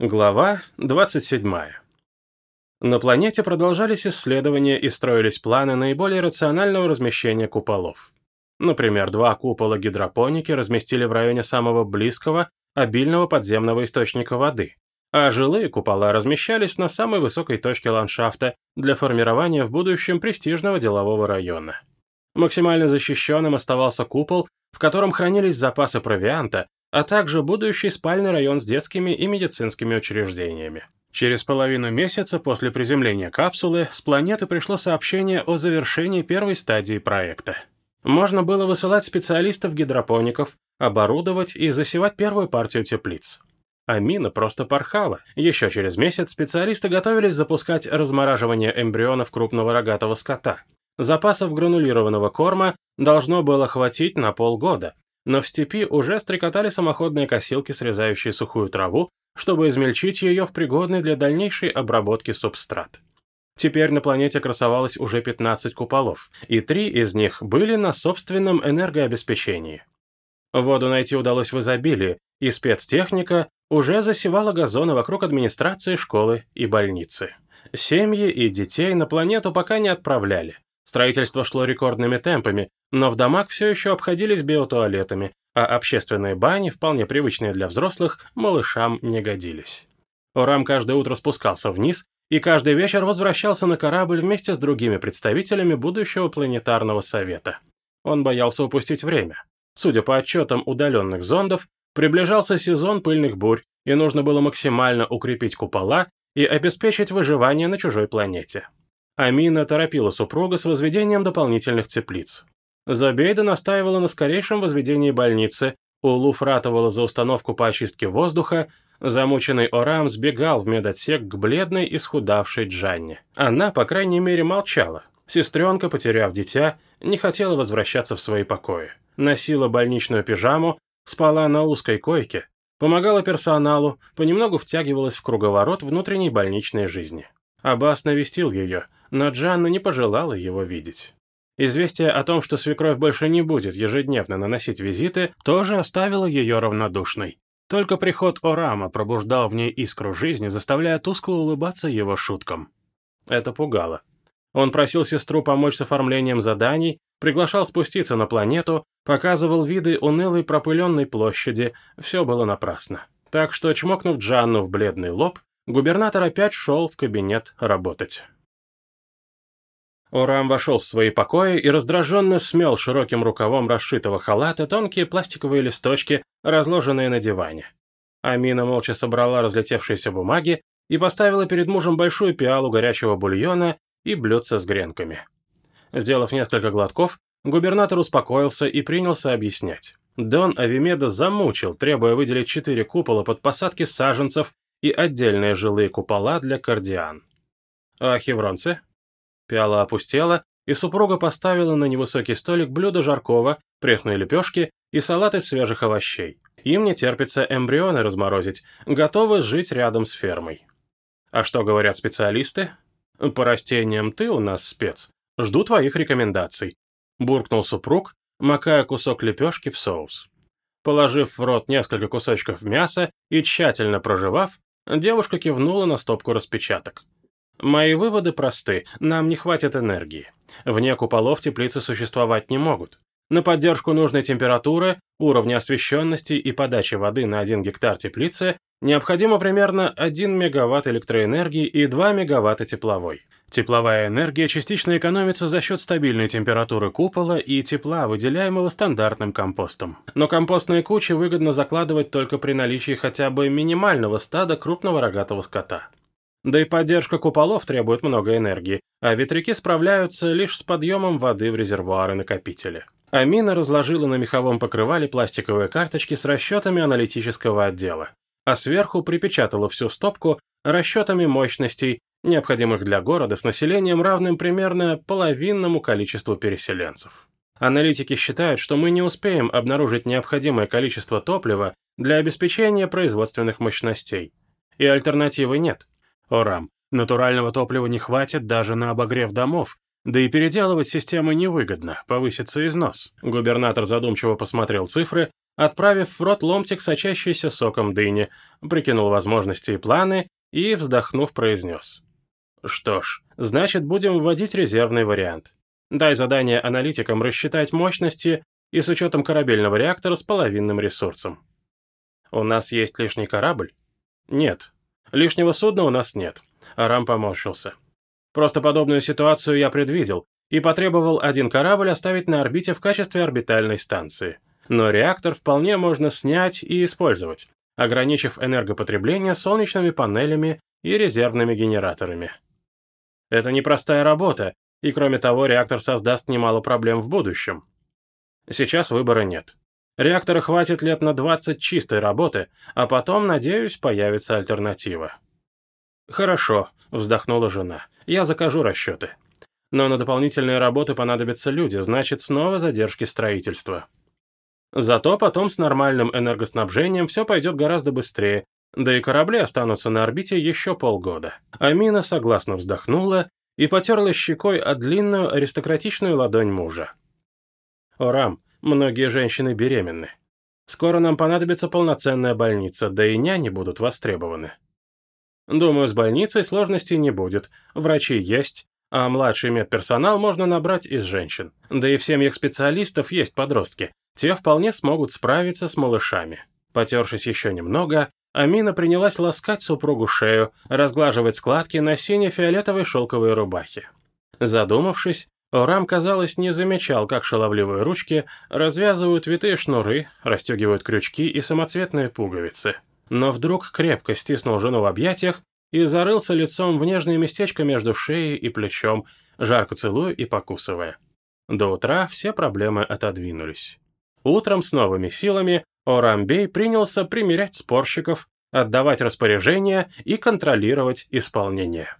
Глава 27. На планете продолжались исследования и строились планы наиболее рационального размещения куполов. Например, два купола гидропоники разместили в районе самого близкого, обильного подземного источника воды, а жилые купола размещались на самой высокой точке ландшафта для формирования в будущем престижного делового района. Максимально защищенным оставался купол, в котором хранились запасы провианта, а также будущий спальный район с детскими и медицинскими учреждениями. Через половину месяца после приземления капсулы с планеты пришло сообщение о завершении первой стадии проекта. Можно было высылать специалистов-гидропоников, оборудовать и засевать первую партию теплиц. Амина просто порхала. Еще через месяц специалисты готовились запускать размораживание эмбрионов крупного рогатого скота. Запасов гранулированного корма должно было хватить на полгода, но в степи уже стрекотали самоходные косилки, срезающие сухую траву, чтобы измельчить ее в пригодный для дальнейшей обработки субстрат. Теперь на планете красовалось уже 15 куполов, и три из них были на собственном энергообеспечении. Воду найти удалось в изобилии, и спецтехника уже засевала газоны вокруг администрации школы и больницы. Семьи и детей на планету пока не отправляли. Строительство шло рекордными темпами, но в домах все еще обходились биотуалетами, а общественные бани, вполне привычные для взрослых, малышам не годились. Орам каждое утро спускался вниз и каждый вечер возвращался на корабль вместе с другими представителями будущего планетарного совета. Он боялся упустить время. Судя по отчетам удаленных зондов, приближался сезон пыльных бурь, и нужно было максимально укрепить купола и обеспечить выживание на чужой планете. Амина торопила супруга с возведением дополнительных теплиц. Забейда настаивала на скорейшем возведении больницы, Улуф ратовала за установку по очистке воздуха, замученный Орам сбегал в медотсек к бледной и схудавшей Джанне. Она, по крайней мере, молчала. Сестренка, потеряв дитя, не хотела возвращаться в свои покои. Носила больничную пижаму, спала на узкой койке, помогала персоналу, понемногу втягивалась в круговорот внутренней больничной жизни. Аббас навестил ее, но Джанна не пожелала его видеть. Известие о том, что свекровь больше не будет ежедневно наносить визиты, тоже оставило ее равнодушной. Только приход Орама пробуждал в ней искру жизни, заставляя тускло улыбаться его шуткам. Это пугало. Он просил сестру помочь с оформлением заданий, приглашал спуститься на планету, показывал виды унылой пропыленной площади, все было напрасно. Так что, чмокнув Джанну в бледный лоб, губернатор опять шел в кабинет работать. Орам вошел в свои покои и раздраженно смел широким рукавом расшитого халата тонкие пластиковые листочки, разложенные на диване. Амина молча собрала разлетевшиеся бумаги и поставила перед мужем большую пиалу горячего бульона и блюдце с гренками. Сделав несколько глотков, губернатор успокоился и принялся объяснять. Дон Авимеда замучил, требуя выделить четыре купола под посадки саженцев и отдельные жилые купола для кардиан. А хевронцы? Пиала опустела, и супруга поставила на невысокий столик блюдо жаркого, пресной лепешки и салат из свежих овощей. Им не терпится эмбрионы разморозить, готовы жить рядом с фермой. А что говорят специалисты? По растениям ты у нас спец. Жду твоих рекомендаций. Буркнул супруг, макая кусок лепешки в соус. Положив в рот несколько кусочков мяса и тщательно прожевав, девушка кивнула на стопку распечаток. Мои выводы просты, нам не хватит энергии. Вне куполов теплицы существовать не могут. На поддержку нужной температуры, уровня освещенности и подачи воды на 1 гектар теплицы необходимо примерно 1 мегаватт электроэнергии и 2 мегаватта тепловой. Тепловая энергия частично экономится за счет стабильной температуры купола и тепла, выделяемого стандартным компостом. Но компостные кучи выгодно закладывать только при наличии хотя бы минимального стада крупного рогатого скота. Да и поддержка куполов требует много энергии, а ветряки справляются лишь с подъемом воды в резервуары-накопители. Амина разложила на меховом покрывале пластиковые карточки с расчетами аналитического отдела, а сверху припечатала всю стопку расчетами мощностей, необходимых для города с населением равным примерно половинному количеству переселенцев. Аналитики считают, что мы не успеем обнаружить необходимое количество топлива для обеспечения производственных мощностей. И альтернативы нет. Орам, натурального топлива не хватит даже на обогрев домов, да и переделывать системы невыгодно, повысится износ. Губернатор задумчиво посмотрел цифры, отправив в рот ломтик, сочащийся соком дыни, прикинул возможности и планы и, вздохнув, произнес. «Что ж, значит, будем вводить резервный вариант. Дай задание аналитикам рассчитать мощности и с учетом корабельного реактора с половинным ресурсом. У нас есть лишний корабль? Нет. Лишнего судна у нас нет. Арам поморщился. Просто подобную ситуацию я предвидел и потребовал один корабль оставить на орбите в качестве орбитальной станции. Но реактор вполне можно снять и использовать, ограничив энергопотребление солнечными панелями и резервными генераторами. Это непростая работа, и кроме того, реактор создаст немало проблем в будущем. Сейчас выбора нет. Реактора хватит лет на 20 чистой работы, а потом, надеюсь, появится альтернатива. «Хорошо», — вздохнула жена, — «я закажу расчеты. Но на дополнительные работы понадобятся люди, значит, снова задержки строительства. Зато потом с нормальным энергоснабжением все пойдет гораздо быстрее, да и корабли останутся на орбите еще полгода». Амина согласно вздохнула и потерла щекой о длинную аристократичную ладонь мужа. «Орам, многие женщины беременны. Скоро нам понадобится полноценная больница, да и няни будут востребованы. Думаю, с больницей сложностей не будет, врачи есть, а младший медперсонал можно набрать из женщин. Да и в семьях специалистов есть подростки, те вполне смогут справиться с малышами». Потершись еще немного, Амина принялась ласкать супругу шею, разглаживать складки на сине-фиолетовой шелковой рубахе. Задумавшись, Орам, казалось, не замечал, как шаловливые ручки развязывают витые шнуры, расстегивают крючки и самоцветные пуговицы. Но вдруг крепко стиснул жену в объятиях и зарылся лицом в нежное местечко между шеей и плечом, жарко целуя и покусывая. До утра все проблемы отодвинулись. Утром с новыми силами Орамбей принялся примерять спорщиков, отдавать распоряжения и контролировать исполнение.